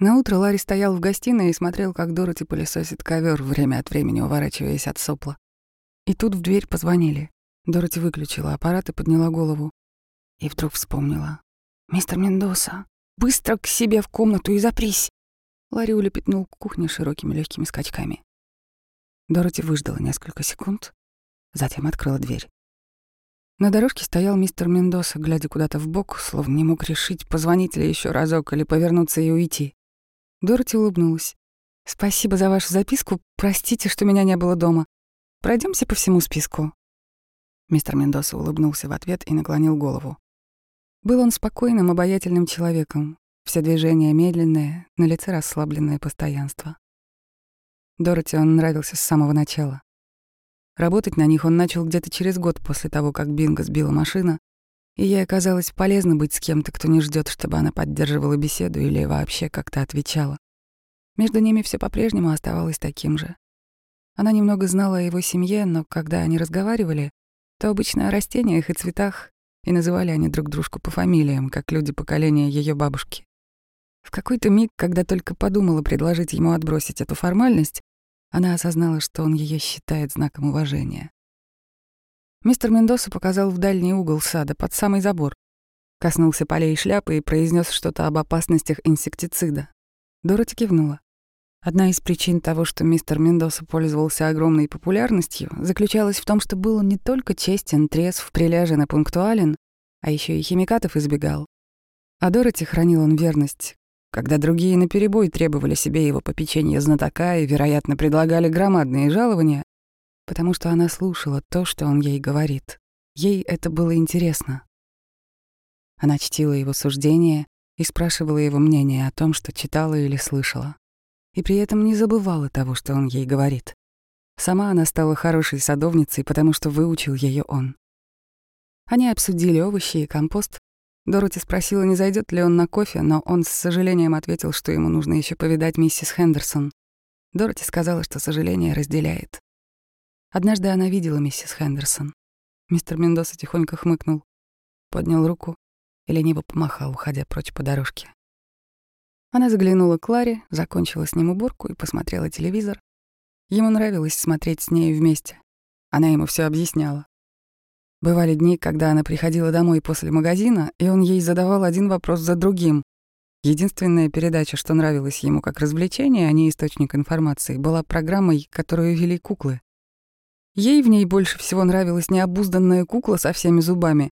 На утро Ларри стоял в гостиной и смотрел, как Дороти пылесосит ковер, время от времени уворачиваясь от сопла. И тут в дверь позвонили. Дороти выключила аппарат и подняла голову. И вдруг вспомнила. «Мистер Мендоса, быстро к себе в комнату и запрись!» Ларри улепетнул к кухне широкими легкими скачками. Дороти выждала несколько секунд, затем открыла дверь. На дорожке стоял мистер Мендоса, глядя куда-то в бок, словно не мог решить, позвонить ли еще разок или повернуться и уйти. Дороти улыбнулась. «Спасибо за вашу записку. Простите, что меня не было дома. Пройдемся по всему списку». Мистер Мендоса улыбнулся в ответ и наклонил голову. Был он спокойным, обаятельным человеком. Все движения медленные, на лице расслабленное постоянство. Дороти он нравился с самого начала. Работать на них он начал где-то через год после того, как Бинго сбила машина, и ей оказалось полезно быть с кем-то, кто не ждет, чтобы она поддерживала беседу или вообще как-то отвечала. Между ними все по-прежнему оставалось таким же. Она немного знала о его семье, но когда они разговаривали, то обычно о растениях и цветах, и называли они друг дружку по фамилиям, как люди поколения ее бабушки. В какой-то миг, когда только подумала предложить ему отбросить эту формальность, она осознала, что он ее считает знаком уважения. Мистер Мендоса показал в дальний угол сада, под самый забор. Коснулся полей шляпы и произнес что-то об опасностях инсектицида. Дороти кивнула. Одна из причин того, что мистер Мендоса пользовался огромной популярностью, заключалась в том, что был не только честен, трезв, прилежен и пунктуален, а еще и химикатов избегал. А Дороти хранил он верность. Когда другие наперебой требовали себе его попечения знатока и, вероятно, предлагали громадные жалования, потому что она слушала то, что он ей говорит. Ей это было интересно. Она чтила его суждения и спрашивала его мнение о том, что читала или слышала. И при этом не забывала того, что он ей говорит. Сама она стала хорошей садовницей, потому что выучил ее он. Они обсудили овощи и компост. Дороти спросила, не зайдет ли он на кофе, но он с сожалением ответил, что ему нужно еще повидать миссис Хендерсон. Дороти сказала, что сожаление разделяет. Однажды она видела миссис Хендерсон. Мистер Мендоса тихонько хмыкнул, поднял руку и лениво помахал, уходя прочь по дорожке. Она заглянула к Ларе, закончила с ним уборку и посмотрела телевизор. Ему нравилось смотреть с ней вместе. Она ему все объясняла. Бывали дни, когда она приходила домой после магазина, и он ей задавал один вопрос за другим. Единственная передача, что нравилась ему как развлечение, а не источник информации, была программой, которую вели куклы. Ей в ней больше всего нравилась необузданная кукла со всеми зубами.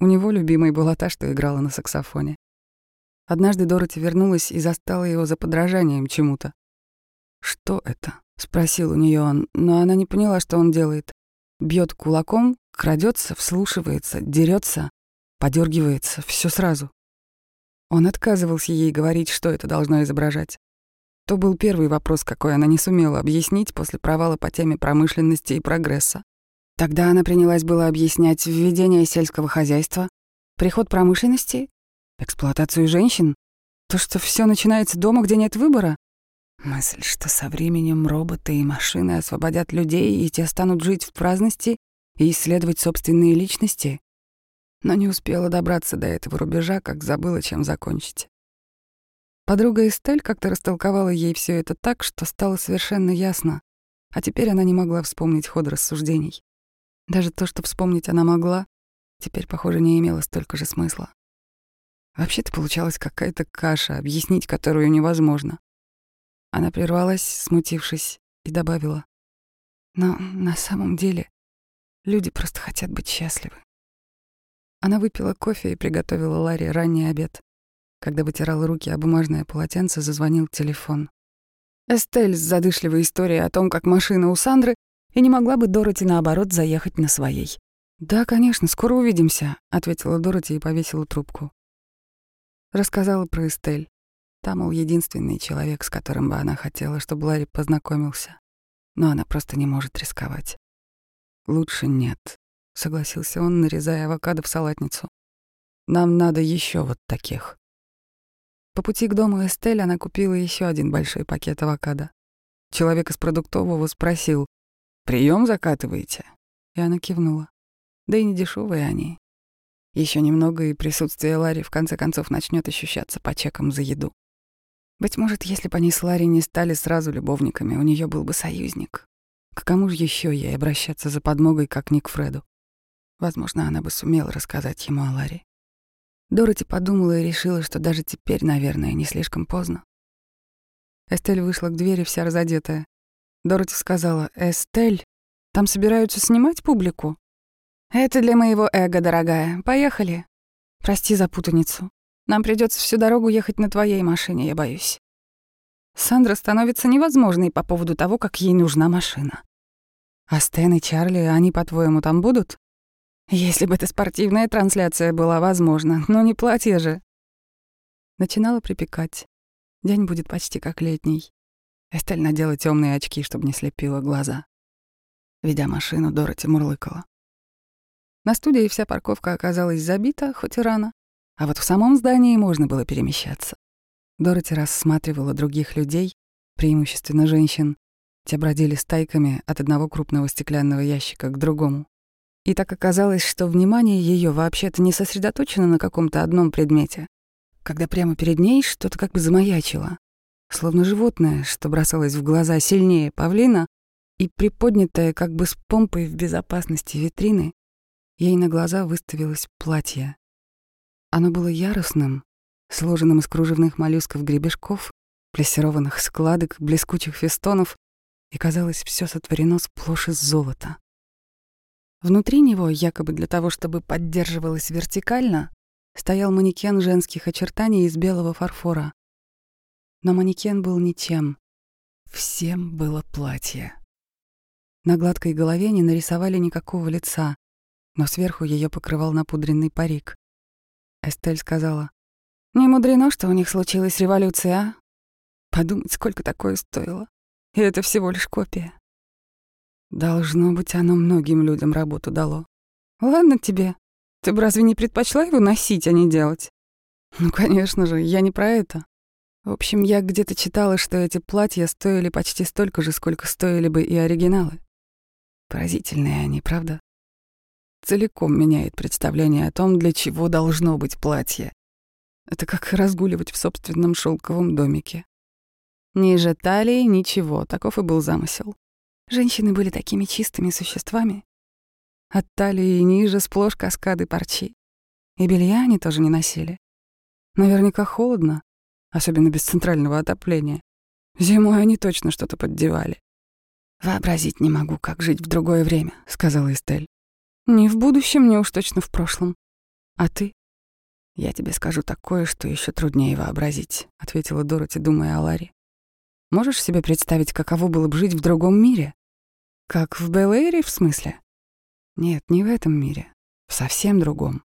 У него любимой была та, что играла на саксофоне. Однажды Дороти вернулась и застала его за подражанием чему-то. «Что это?» — спросил у нее он, но она не поняла, что он делает. Бьет кулаком, крадется, вслушивается, дерется, подергивается, все сразу. Он отказывался ей говорить, что это должно изображать. То был первый вопрос, какой она не сумела объяснить после провала по теме промышленности и прогресса. Тогда она принялась было объяснять введение сельского хозяйства, приход промышленности, эксплуатацию женщин, то, что все начинается дома, где нет выбора. Мысль, что со временем роботы и машины освободят людей, и те станут жить в праздности и исследовать собственные личности. Но не успела добраться до этого рубежа, как забыла, чем закончить. Подруга Эстель как-то растолковала ей все это так, что стало совершенно ясно, а теперь она не могла вспомнить ход рассуждений. Даже то, что вспомнить она могла, теперь, похоже, не имело столько же смысла. Вообще-то получалась какая-то каша, объяснить которую невозможно. Она прервалась, смутившись, и добавила. Но на самом деле люди просто хотят быть счастливы. Она выпила кофе и приготовила Ларе ранний обед. Когда вытирала руки о бумажное полотенце, зазвонил телефон. Эстель с задышливой историей о том, как машина у Сандры, и не могла бы Дороти, наоборот, заехать на своей. «Да, конечно, скоро увидимся», — ответила Дороти и повесила трубку. Рассказала про Эстель. Там, мол, единственный человек, с которым бы она хотела, чтобы Ларри познакомился. Но она просто не может рисковать. «Лучше нет», — согласился он, нарезая авокадо в салатницу. «Нам надо еще вот таких». По пути к дому Эстель она купила еще один большой пакет авокадо. Человек из продуктового спросил, «Прием закатываете?» И она кивнула. Да и не дешевые они. Еще немного, и присутствие Ларри в конце концов начнет ощущаться по чекам за еду. Быть может, если бы они с Ларри не стали сразу любовниками, у нее был бы союзник. К кому же еще ей обращаться за подмогой, как не к Фреду? Возможно, она бы сумела рассказать ему о Ларри. Дороти подумала и решила, что даже теперь, наверное, не слишком поздно. Эстель вышла к двери вся разодетая. Дороти сказала, «Эстель, там собираются снимать публику?» «Это для моего эго, дорогая. Поехали. Прости за путаницу. Нам придется всю дорогу ехать на твоей машине, я боюсь». Сандра становится невозможной по поводу того, как ей нужна машина. «А Стэн и Чарли, они, по-твоему, там будут?» «Если бы эта спортивная трансляция была возможна, но не платье же». Начинало припекать. День будет почти как летний. Эстель надела темные очки, чтобы не слепило глаза. Ведя машину, Дороти мурлыкала. На студии вся парковка оказалась забита, хоть и рано, а вот в самом здании можно было перемещаться. Дороти рассматривала других людей, преимущественно женщин. Те бродили стайками от одного крупного стеклянного ящика к другому. И так оказалось, что внимание ее вообще-то не сосредоточено на каком-то одном предмете, когда прямо перед ней что-то как бы замаячило, словно животное, что бросалось в глаза сильнее павлина, и приподнятое как бы с помпой в безопасности витрины, ей на глаза выставилось платье. Оно было яростным, сложенным из кружевных моллюсков-гребешков, плессированных складок, блескучих фестонов, и казалось, все сотворено сплошь из золота. Внутри него, якобы для того, чтобы поддерживалось вертикально, стоял манекен женских очертаний из белого фарфора. Но манекен был ничем. Всем было платье. На гладкой голове не нарисовали никакого лица, но сверху ее покрывал напудренный парик. Эстель сказала, «Не мудрено, что у них случилась революция, а? Подумать, сколько такое стоило. И это всего лишь копия. Должно быть, оно многим людям работу дало. Ладно тебе, ты бы разве не предпочла его носить, а не делать? Ну, конечно же, я не про это. В общем, я где-то читала, что эти платья стоили почти столько же, сколько стоили бы и оригиналы. Поразительные они, правда? Целиком меняет представление о том, для чего должно быть платье. Это как разгуливать в собственном шелковом домике. Ниже талии ничего, таков и был замысел. Женщины были такими чистыми существами, от талии и ниже сплошь каскады парчи. И белья они тоже не носили. Наверняка холодно, особенно без центрального отопления. Зимой они точно что-то поддевали. «Вообразить не могу, как жить в другое время», — сказала Эстель. «Не в будущем, не уж точно в прошлом. А ты?» «Я тебе скажу такое, что еще труднее вообразить», — ответила Дороти, думая о Ларе. «Можешь себе представить, каково было бы жить в другом мире? Как в Белэйре, в смысле?» Нет, не в этом мире. В совсем другом.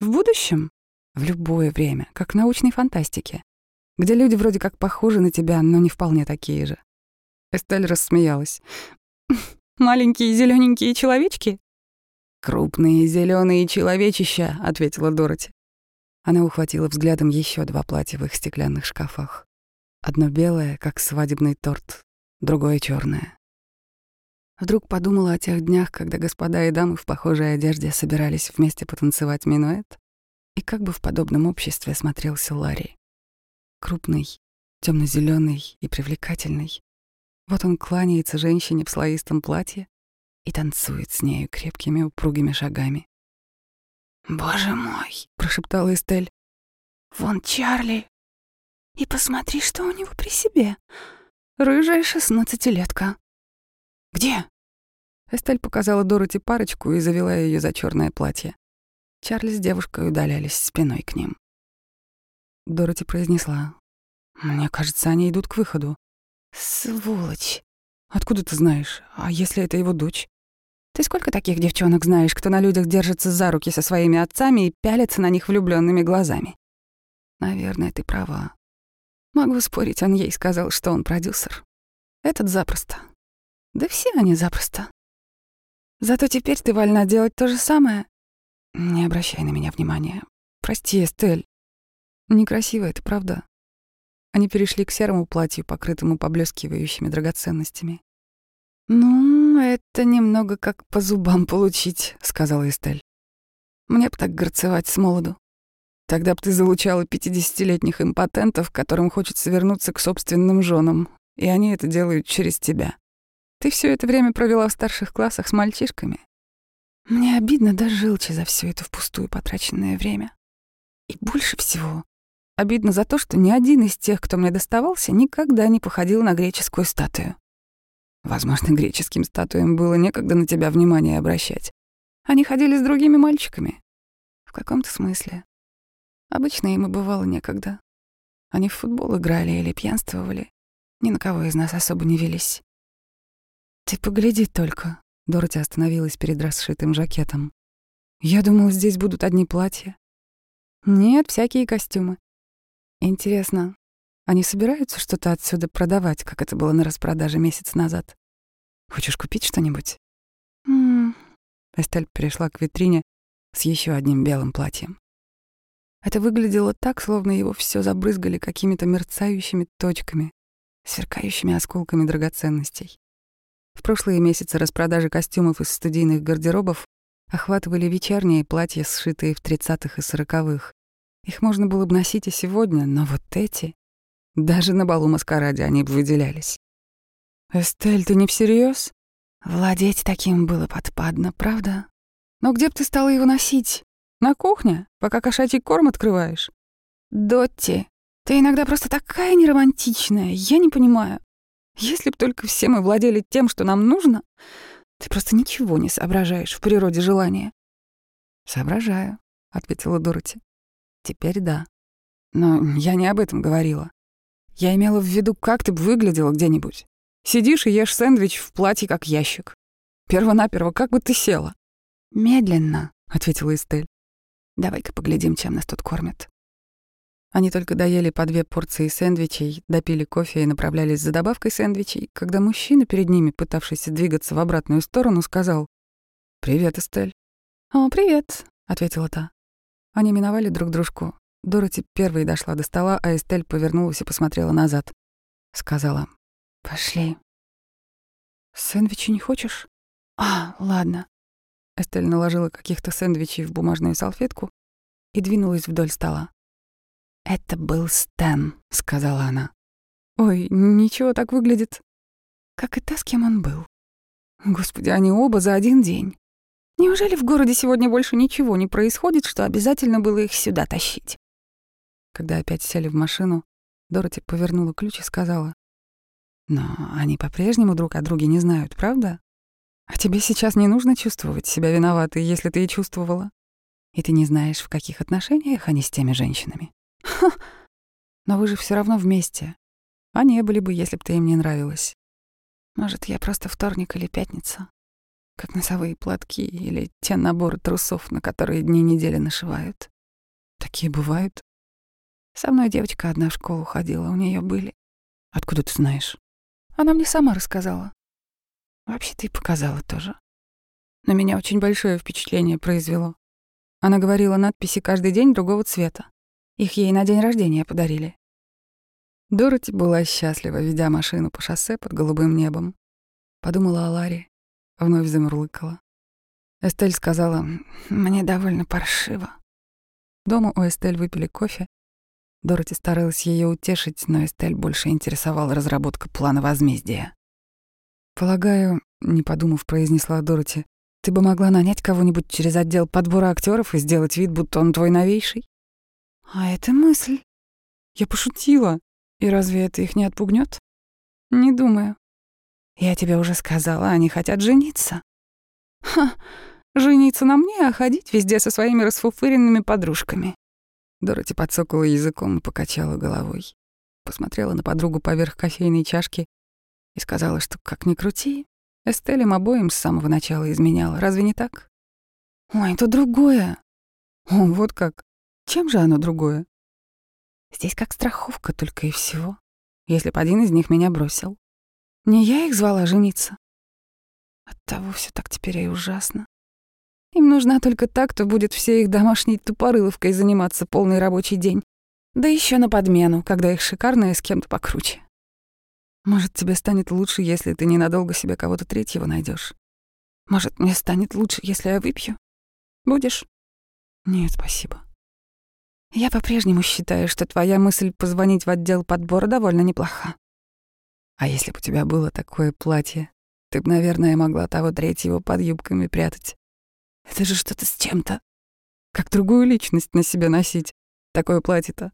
В будущем? В любое время, как в научной фантастике, где люди вроде как похожи на тебя, но не вполне такие же. Эстель рассмеялась. «Маленькие зелененькие человечки?» «Крупные зеленые человечища», — ответила Дороти. Она ухватила взглядом еще два платья в их стеклянных шкафах. Одно белое, как свадебный торт, другое черное. Вдруг подумала о тех днях, когда господа и дамы в похожей одежде собирались вместе потанцевать минуэт, и как бы в подобном обществе смотрелся Ларри. Крупный, темно зеленый и привлекательный. Вот он кланяется женщине в слоистом платье и танцует с нею крепкими упругими шагами. «Боже мой!» — прошептала Эстель. «Вон Чарли! И посмотри, что у него при себе. Рыжая шестнадцатилетка. «Где?» Эстель показала Дороти парочку и завела ее за черное платье. Чарли с девушкой удалялись спиной к ним. Дороти произнесла. «Мне кажется, они идут к выходу». «Сволочь!» «Откуда ты знаешь? А если это его дочь?» «Ты сколько таких девчонок знаешь, кто на людях держится за руки со своими отцами и пялится на них влюбленными глазами?» «Наверное, ты права. Могу спорить, он ей сказал, что он продюсер. Этот запросто. Да все они запросто. Зато теперь ты вольна делать то же самое. Не обращай на меня внимания. Прости, Эстель. Некрасиво это, правда? Они перешли к серому платью, покрытому поблескивающими драгоценностями. «Ну, это немного как по зубам получить», — сказала Эстель. «Мне б так горцевать с молоду. Тогда бы ты залучала пятидесятилетних импотентов, которым хочется вернуться к собственным женам, и они это делают через тебя. Ты все это время провела в старших классах с мальчишками. Мне обидно до желчи за все это впустую потраченное время. И больше всего обидно за то, что ни один из тех, кто мне доставался, никогда не походил на греческую статую. Возможно, греческим статуям было некогда на тебя внимание обращать. Они ходили с другими мальчиками. В каком-то смысле. Обычно им и бывало некогда. Они в футбол играли или пьянствовали. Ни на кого из нас особо не велись. «Ты погляди только», — Дороти остановилась перед расшитым жакетом. «Я думала, здесь будут одни платья». «Нет, всякие костюмы». «Интересно, они собираются что-то отсюда продавать, как это было на распродаже месяц назад? Хочешь купить что-нибудь?» «М-м-м». Эстель перешла к витрине с еще одним белым платьем. Это выглядело так, словно его все забрызгали какими-то мерцающими точками, сверкающими осколками драгоценностей. В прошлые месяцы распродажи костюмов из студийных гардеробов охватывали вечерние платья, сшитые в 30-х и 40-х. Их можно было бы носить и сегодня, но вот эти... Даже на балу маскараде они бы выделялись. «Эстель, ты не всерьез? Владеть таким было подпадно, правда? Но где б ты стала его носить? На кухне, пока кошачий корм открываешь? Дотти, ты иногда просто такая неромантичная, я не понимаю. Если б только все мы владели тем, что нам нужно, ты просто ничего не соображаешь в природе желания. Соображаю, ответила Дороти. Теперь да. Но я не об этом говорила. Я имела в виду, как ты бы выглядела где-нибудь. Сидишь и ешь сэндвич в платье, как ящик. Первонаперво, как бы ты села? Медленно, ответила Эстель. Давай-ка поглядим, чем нас тут кормят. Они только доели по две порции сэндвичей, допили кофе и направлялись за добавкой сэндвичей, когда мужчина перед ними, пытавшийся двигаться в обратную сторону, сказал «Привет, Эстель». «О, привет», — ответила та. Они миновали друг дружку. Дороти первой дошла до стола, а Эстель повернулась и посмотрела назад. Сказала «Пошли». «Сэндвичи не хочешь?» «А, ладно». Эстель наложила каких-то сэндвичей в бумажную салфетку и двинулась вдоль стола. «Это был Стэн», — сказала она. «Ой, ничего так выглядит. Как и та, с кем он был. Господи, они оба за один день. Неужели в городе сегодня больше ничего не происходит, что обязательно было их сюда тащить?» Когда опять сели в машину, Дороти повернула ключ и сказала. «Но они по-прежнему друг о друге не знают, правда? А тебе сейчас не нужно чувствовать себя виноватой, если ты и чувствовала. И ты не знаешь, в каких отношениях они с теми женщинами. Ха! Но вы же все равно вместе. А не были бы, если бы ты им не нравилась. Может, я просто вторник или пятница? Как носовые платки или те наборы трусов, на которые дни недели нашивают. Такие бывают. Со мной девочка одна в школу ходила, у нее были. Откуда ты знаешь? Она мне сама рассказала. Вообще-то и показала тоже. На меня очень большое впечатление произвело. Она говорила надписи каждый день другого цвета. Их ей на день рождения подарили. Дороти была счастлива, ведя машину по шоссе под голубым небом. Подумала о Ларе, вновь замурлыкала. Эстель сказала, «Мне довольно паршиво». Дома у Эстель выпили кофе. Дороти старалась ее утешить, но Эстель больше интересовала разработка плана возмездия. «Полагаю», — не подумав, произнесла Дороти, «ты бы могла нанять кого-нибудь через отдел подбора актеров и сделать вид, будто он твой новейший?» А это мысль. Я пошутила. И разве это их не отпугнет? Не думаю. Я тебе уже сказала, они хотят жениться. Ха, жениться на мне, а ходить везде со своими расфуфыренными подружками. Дороти подсокала языком и покачала головой. Посмотрела на подругу поверх кофейной чашки и сказала, что как ни крути, Эстель им обоим с самого начала изменяла. Разве не так? Ой, это другое. О, вот как. Чем же оно другое? Здесь как страховка только и всего, если бы один из них меня бросил. Не я их звала жениться. Оттого все так теперь и ужасно. Им нужна только та, кто будет все их домашней тупорыловкой заниматься полный рабочий день. Да еще на подмену, когда их шикарная с кем-то покруче. Может, тебе станет лучше, если ты ненадолго себе кого-то третьего найдешь. Может, мне станет лучше, если я выпью? Будешь? Нет, спасибо. Я по-прежнему считаю, что твоя мысль позвонить в отдел подбора довольно неплоха. А если бы у тебя было такое платье, ты бы, наверное, могла того третьего под юбками прятать. Это же что-то с чем-то. Как другую личность на себе носить. Такое платье-то.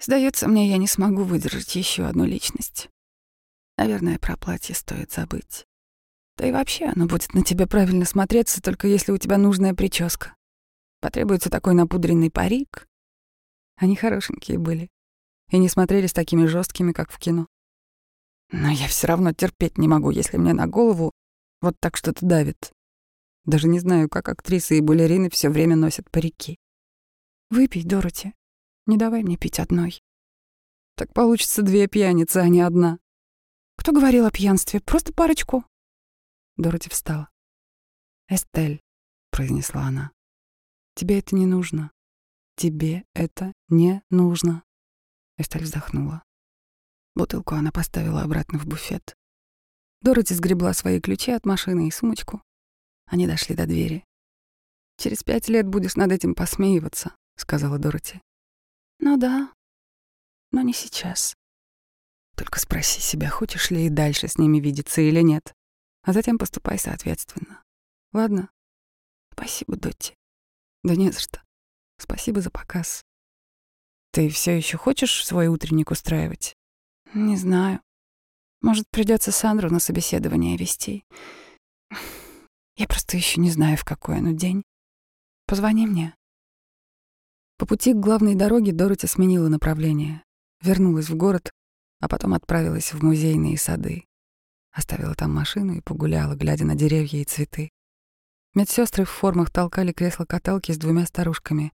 Сдается мне, я не смогу выдержать еще одну личность. Наверное, про платье стоит забыть. Да и вообще оно будет на тебя правильно смотреться, только если у тебя нужная прическа. Потребуется такой напудренный парик. Они хорошенькие были и не смотрелись такими жесткими, как в кино. Но я все равно терпеть не могу, если мне на голову вот так что-то давит. Даже не знаю, как актрисы и балерины все время носят парики. Выпей, Дороти. Не давай мне пить одной. Так получится две пьяницы, а не одна. Кто говорил о пьянстве? Просто парочку. Дороти встала. «Эстель», — произнесла она, — «тебе это не нужно. Тебе это не нужно». Эстель вздохнула. Бутылку она поставила обратно в буфет. Дороти сгребла свои ключи от машины и сумочку. Они дошли до двери. «Через пять лет будешь над этим посмеиваться», — сказала Дороти. «Ну да, но не сейчас. Только спроси себя, хочешь ли и дальше с ними видеться или нет а затем поступай соответственно. Ладно? Спасибо, Дотти. Да не за что. Спасибо за показ. Ты все еще хочешь свой утренник устраивать? Не знаю. Может, придется Сандру на собеседование вести. Я просто еще не знаю, в какой оно день. Позвони мне. По пути к главной дороге Дороти сменила направление, вернулась в город, а потом отправилась в музейные сады. Оставила там машину и погуляла, глядя на деревья и цветы. Медсестры в формах толкали кресло-каталки с двумя старушками.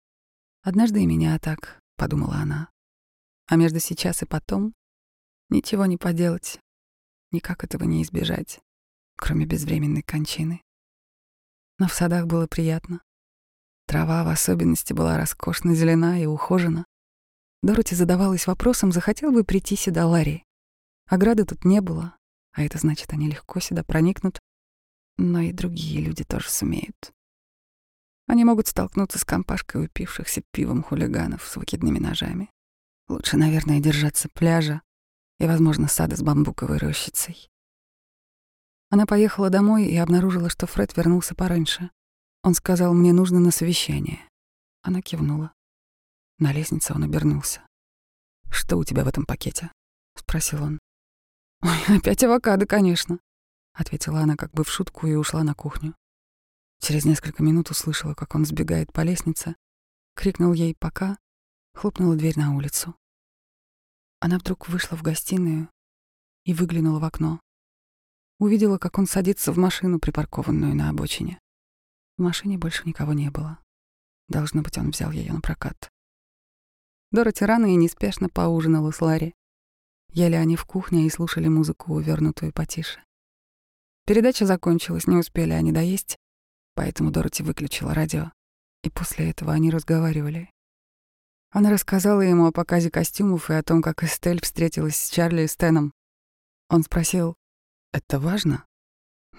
«Однажды и меня так», — подумала она. А между сейчас и потом ничего не поделать, никак этого не избежать, кроме безвременной кончины. Но в садах было приятно. Трава в особенности была роскошно зелена и ухожена. Дороти задавалась вопросом, захотел бы прийти сюда Ларри. Ограды тут не было, а это значит, они легко сюда проникнут, но и другие люди тоже сумеют. Они могут столкнуться с компашкой упившихся пивом хулиганов с выкидными ножами. Лучше, наверное, держаться пляжа и, возможно, сада с бамбуковой рощицей. Она поехала домой и обнаружила, что Фред вернулся пораньше. Он сказал, мне нужно на совещание. Она кивнула. На лестнице он обернулся. «Что у тебя в этом пакете?» — спросил он. «Ой, опять авокадо, конечно», — ответила она как бы в шутку и ушла на кухню. Через несколько минут услышала, как он сбегает по лестнице, крикнул ей «пока», хлопнула дверь на улицу. Она вдруг вышла в гостиную и выглянула в окно. Увидела, как он садится в машину, припаркованную на обочине. В машине больше никого не было. Должно быть, он взял ее на прокат. Дороти рано и неспешно поужинала с Ларри. Ели они в кухне и слушали музыку, увернутую потише. Передача закончилась, не успели они доесть, поэтому Дороти выключила радио, и после этого они разговаривали. Она рассказала ему о показе костюмов и о том, как Эстель встретилась с Чарли и Стэном. Он спросил, «Это важно?»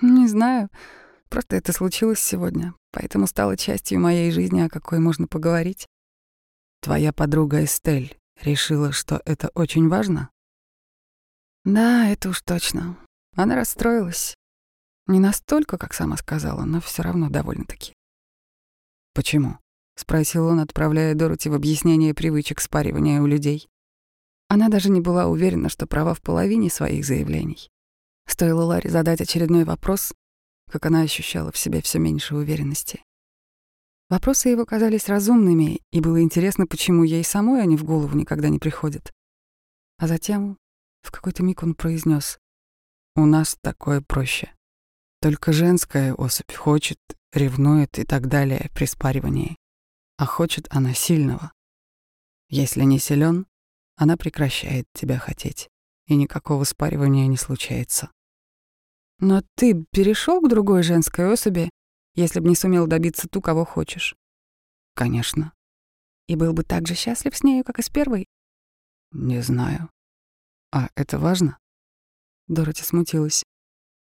«Не знаю, просто это случилось сегодня, поэтому стало частью моей жизни, о какой можно поговорить». «Твоя подруга Эстель решила, что это очень важно?» Да, это уж точно. Она расстроилась. Не настолько, как сама сказала, но все равно довольно-таки. «Почему?» — спросил он, отправляя Дороти в объяснение привычек спаривания у людей. Она даже не была уверена, что права в половине своих заявлений. Стоило Ларе задать очередной вопрос, как она ощущала в себе все меньше уверенности. Вопросы его казались разумными, и было интересно, почему ей самой они в голову никогда не приходят. А затем в какой-то миг он произнес: «У нас такое проще. Только женская особь хочет, ревнует и так далее при спаривании. А хочет она сильного. Если не силен, она прекращает тебя хотеть, и никакого спаривания не случается. Но ты перешел к другой женской особи, если бы не сумел добиться ту, кого хочешь? Конечно. И был бы так же счастлив с нею, как и с первой? Не знаю. «А это важно?» Дороти смутилась.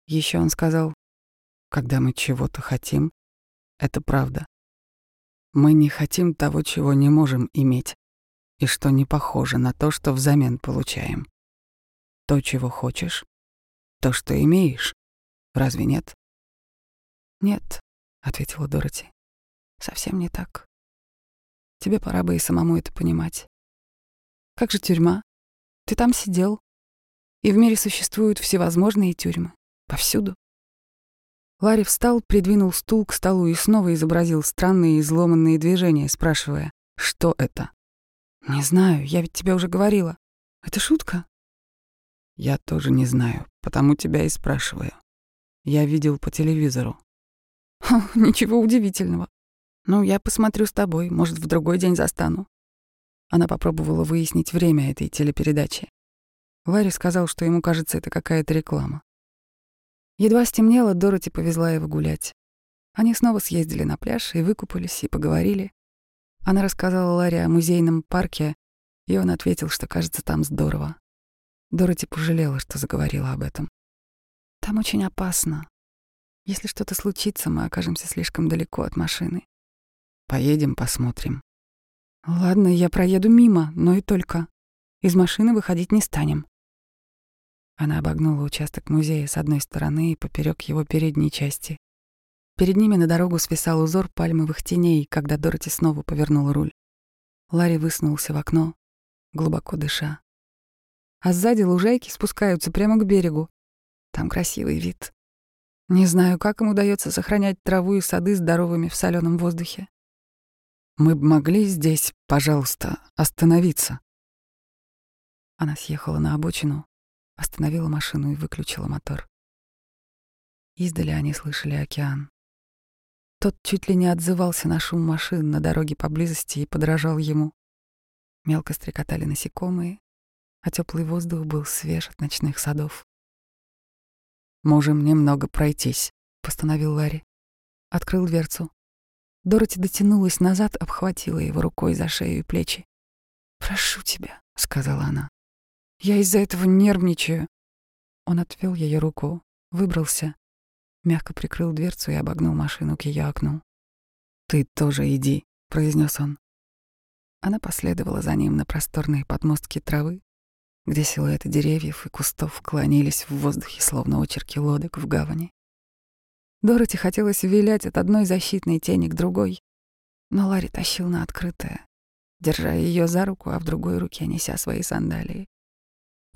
Еще он сказал, «Когда мы чего-то хотим, это правда. Мы не хотим того, чего не можем иметь, и что не похоже на то, что взамен получаем. То, чего хочешь, то, что имеешь. Разве нет? Нет, ответила Дороти. Совсем не так. Тебе пора бы и самому это понимать. Как же тюрьма? Ты там сидел. И в мире существуют всевозможные тюрьмы. Повсюду. Ларри встал, придвинул стул к столу и снова изобразил странные изломанные движения, спрашивая, что это? «Не знаю, я ведь тебе уже говорила. Это шутка?» «Я тоже не знаю, потому тебя и спрашиваю. Я видел по телевизору». «Ничего удивительного. Ну, я посмотрю с тобой, может, в другой день застану». Она попробовала выяснить время этой телепередачи. Ларри сказал, что ему кажется, это какая-то реклама. Едва стемнело, Дороти повезла его гулять. Они снова съездили на пляж и выкупались, и поговорили. Она рассказала Ларе о музейном парке, и он ответил, что кажется там здорово. Дороти пожалела, что заговорила об этом. «Там очень опасно. Если что-то случится, мы окажемся слишком далеко от машины. Поедем, посмотрим». «Ладно, я проеду мимо, но и только. Из машины выходить не станем». Она обогнула участок музея с одной стороны и поперек его передней части. Перед ними на дорогу свисал узор пальмовых теней, когда Дороти снова повернула руль. Ларри высунулся в окно, глубоко дыша. А сзади лужайки спускаются прямо к берегу. Там красивый вид. Не знаю, как им удается сохранять траву и сады здоровыми в соленом воздухе. Мы бы могли здесь, пожалуйста, остановиться. Она съехала на обочину, остановила машину и выключила мотор. Издали они слышали океан. Тот чуть ли не отзывался на шум машин на дороге поблизости и подражал ему. Мелко стрекотали насекомые, а теплый воздух был свеж от ночных садов. «Можем немного пройтись», — постановил Ларри. Открыл дверцу. Дороти дотянулась назад, обхватила его рукой за шею и плечи. «Прошу тебя», — сказала она. Я из-за этого нервничаю. Он отвел ее руку, выбрался, мягко прикрыл дверцу и обогнул машину к ее окну. «Ты тоже иди», — произнес он. Она последовала за ним на просторные подмостки травы, где силуэты деревьев и кустов клонились в воздухе, словно очерки лодок в гавани. Дороти хотелось вилять от одной защитной тени к другой, но Ларри тащил на открытое, держа ее за руку, а в другой руке неся свои сандалии.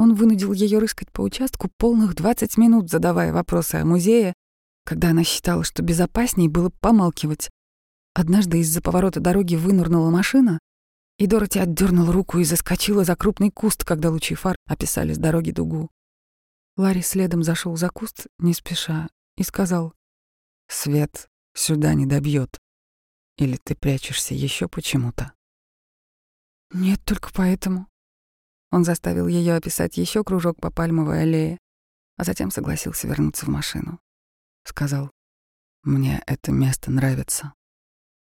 Он вынудил ее рыскать по участку полных 20 минут, задавая вопросы о музее, когда она считала, что безопасней было помалкивать. Однажды из-за поворота дороги вынырнула машина, и Дороти отдернула руку и заскочила за крупный куст, когда лучи фар описали с дороги дугу. Ларри следом зашел за куст, не спеша, и сказал, «Свет сюда не добьет. Или ты прячешься еще почему-то?» «Нет, только поэтому», он заставил ее описать еще кружок по пальмовой аллее, а затем согласился вернуться в машину. Сказал, «Мне это место нравится».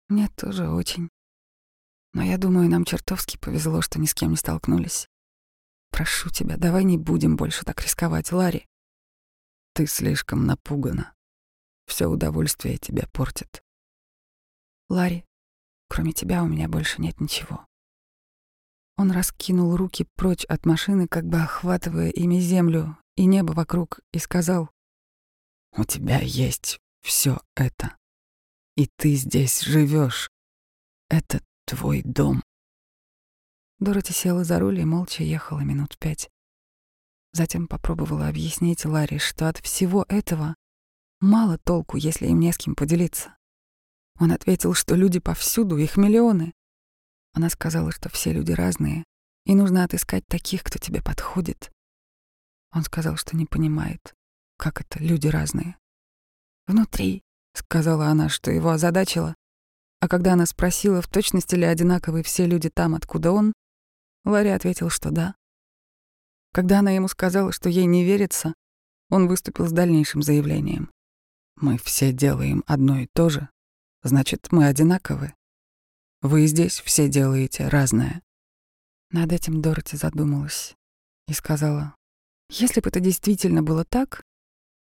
«Мне тоже очень. Но я думаю, нам чертовски повезло, что ни с кем не столкнулись. Прошу тебя, давай не будем больше так рисковать, Ларри». «Ты слишком напугана. Все удовольствие тебя портит». «Ларри, кроме тебя у меня больше нет ничего. Он раскинул руки прочь от машины, как бы охватывая ими землю и небо вокруг, и сказал, «У тебя есть все это, и ты здесь живешь. Это твой дом». Дороти села за руль и молча ехала минут пять. Затем попробовала объяснить Ларри, что от всего этого мало толку, если им не с кем поделиться. Он ответил, что люди повсюду, их миллионы, она сказала, что все люди разные, и нужно отыскать таких, кто тебе подходит. Он сказал, что не понимает, как это люди разные. «Внутри», — сказала она, что его озадачило. А когда она спросила, в точности ли одинаковы все люди там, откуда он, Ларри ответил, что да. Когда она ему сказала, что ей не верится, он выступил с дальнейшим заявлением. «Мы все делаем одно и то же, значит, мы одинаковы. Вы здесь все делаете разное». Над этим Дороти задумалась и сказала, «Если бы это действительно было так,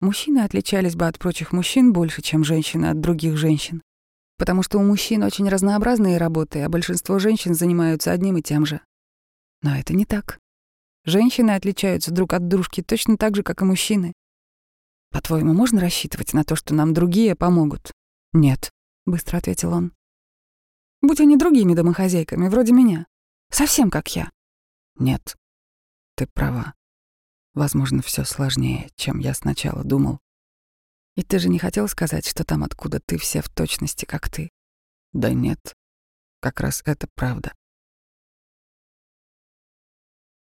мужчины отличались бы от прочих мужчин больше, чем женщины от других женщин, потому что у мужчин очень разнообразные работы, а большинство женщин занимаются одним и тем же. Но это не так. Женщины отличаются друг от дружки точно так же, как и мужчины. По-твоему, можно рассчитывать на то, что нам другие помогут? Нет, быстро ответил он. Будь они другими домохозяйками, вроде меня. Совсем как я. Нет, ты права. Возможно, все сложнее, чем я сначала думал. И ты же не хотел сказать, что там, откуда ты, все в точности, как ты? Да нет, как раз это правда.